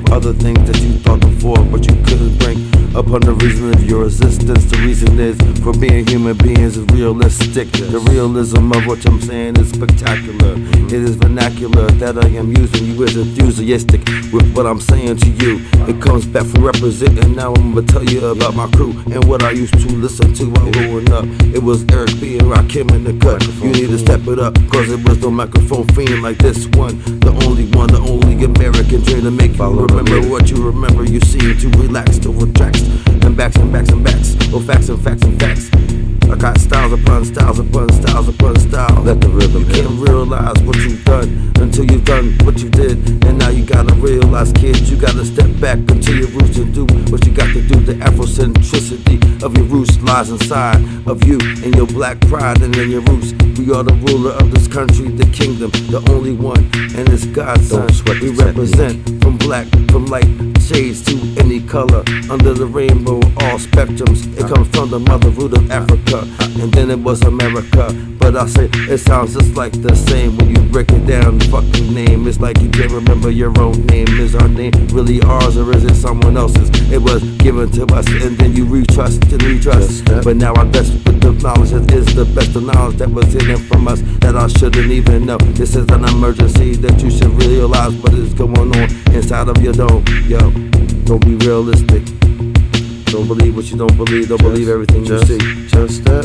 fact that you thought before, but you couldn't bring upon the reason of your existence. The reason is for being human beings is realistic. The realism of what I'm saying is spectacular. It is vernacular that I am using. You is enthusiastic with what I'm saying to you. It comes back from representing. Now I'm gonna tell you about my crew and what I used to listen to while growing up. It was Eric B and Rakim in the cut. You need to step it up, cause it was no microphone fiend like this one. The only one, the only to make you remember what you remember. You seem to relax over tracks and backs and backs and backs. Oh, facts and facts and facts. I got styles upon styles upon styles upon styles. Let the rhythm. You can't realize back into your roots and do what you got to do. The Afrocentricity of your roots lies inside of you and your black pride and in your roots. We are the ruler of this country, the kingdom, the only one, and it's God's son. We represent from black, from light shades to color under the rainbow, all spectrums. It comes from the mother root of Africa, and then it was America. But I say it sounds just like the same when you break it down. The fucking name, it's like you can't remember your own name. Is our name really ours or is it someone else's? It was given to us, and then you retrust and retrust. But now I best with the knowledge that is the best of knowledge that was hidden from us that I shouldn't even know. This is an emergency that you should realize what is going on inside of your dome, yo. Don't be realistic. Don't believe what you don't believe. Don't believe everything just, you see. Just step.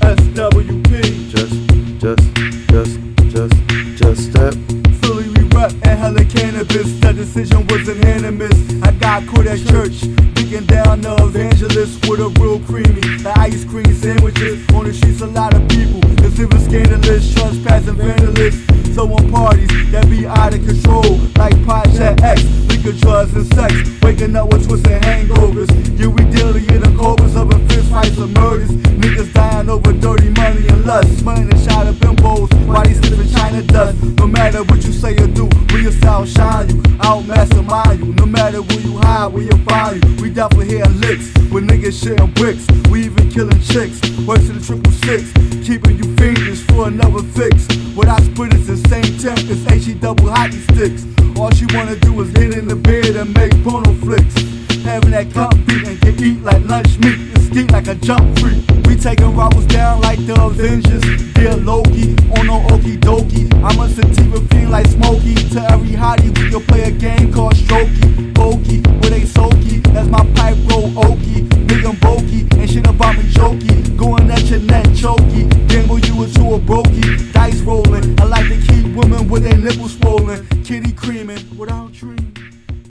SWP. Just, just, just, just, just step. Philly we rep and hella cannabis. That decision was unanimous. I got caught at church. Digging down the evangelist with a real creamy. The ice cream sandwiches. On the streets, a lot of people. It's even scandalous. Trespassing vandalists. Throwing parties that be out of control. Like Project X. Liquor, drugs, and sex. Waking up with twisted hangovers. Yeah, we dealing in the covers of a fist fights and murders. Niggas dying over dirty money and lust. Smelling the shot of bimbos. Body sniffing China dust. No matter what you say or do, we your style shine you. Out mastermind you. No matter where you hide, we will find you. We definitely hear licks. With niggas sharing bricks. We even killing chicks. Works to the triple six. Keeping you for another fix. What I spit is the same temp as HE double hockey sticks. All she wanna do is get in the bed and make porno flicks. Having that beat and can eat like lunch meat and skeet like a jump freak. We taking rivals down like the Avengers. Dear Loki, on no okie dokie. I'm a sativa fiend like Smokey. To every hottie, we can play a game called Strokey. Pokey, with a soaky. As my pipe roll brokey. Dice rolling.